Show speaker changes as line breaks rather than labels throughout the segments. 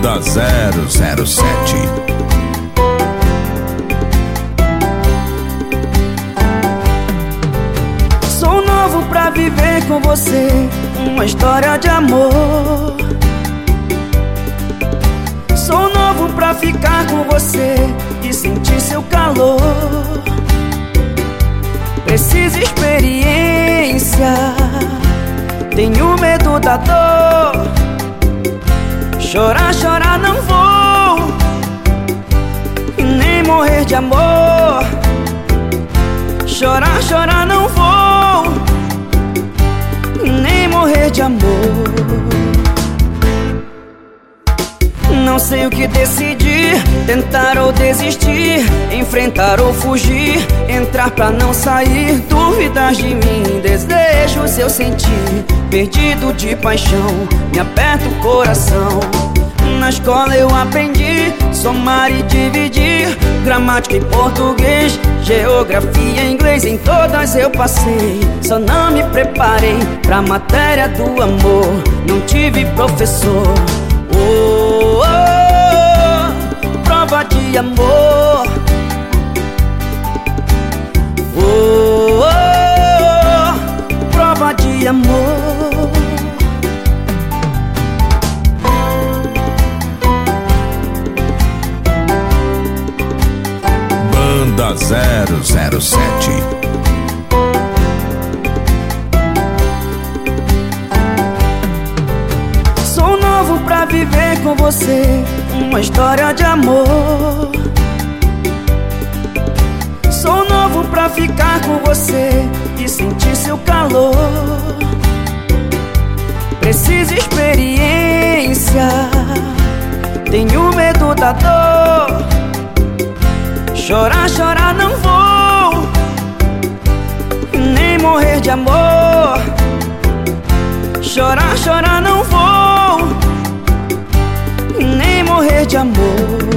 007
Sou novo pra viver com você uma história de amor. Sou novo pra ficar com você e sentir seu calor. Preciso experiência, tenho medo da dor. Chorar, chorar não vou, e nem morrer de amor. Chorar, chorar não vou, e nem morrer de amor. Não sei o que decidir, tentar ou desistir, enfrentar ou fugir, entrar pra não sair, dúvidas de mim, desejo seu sentir, perdido de paixão, me aperta o coração. Na escola eu aprendi. Somar e dividir, gramática em português, geografia em inglês, em todas eu passei. Só não me preparei pra matéria do amor, não tive professor. Oh, de amor. Oh, oh, oh, prova de amor.
Banda 007
Sou novo pra viver com você uma história de amor. Sou novo pra ficar com você e sentir seu calor. Preciso experiência, tenho medo da dor. Chorar, chorar não vou, nem morrer de amor. Chorar, chorar não de amor.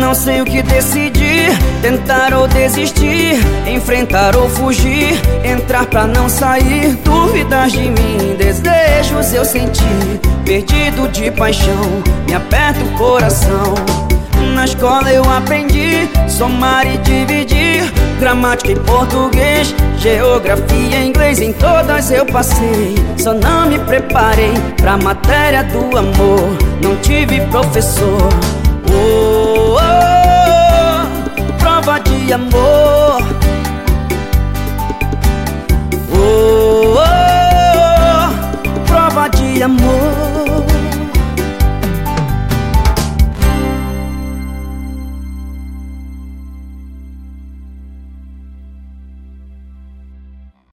Não sei o que decidir Tentar ou desistir Enfrentar ou fugir Entrar pra não sair Dúvidas de mim Desejo seu sentir Perdido de paixão Me aperta o coração na escola eu aprendi somar e dividir, gramática em português, geografia inglês, em todas eu passei. Só não me preparei pra matéria do amor, não tive professor. Oh, oh, oh prova de amor.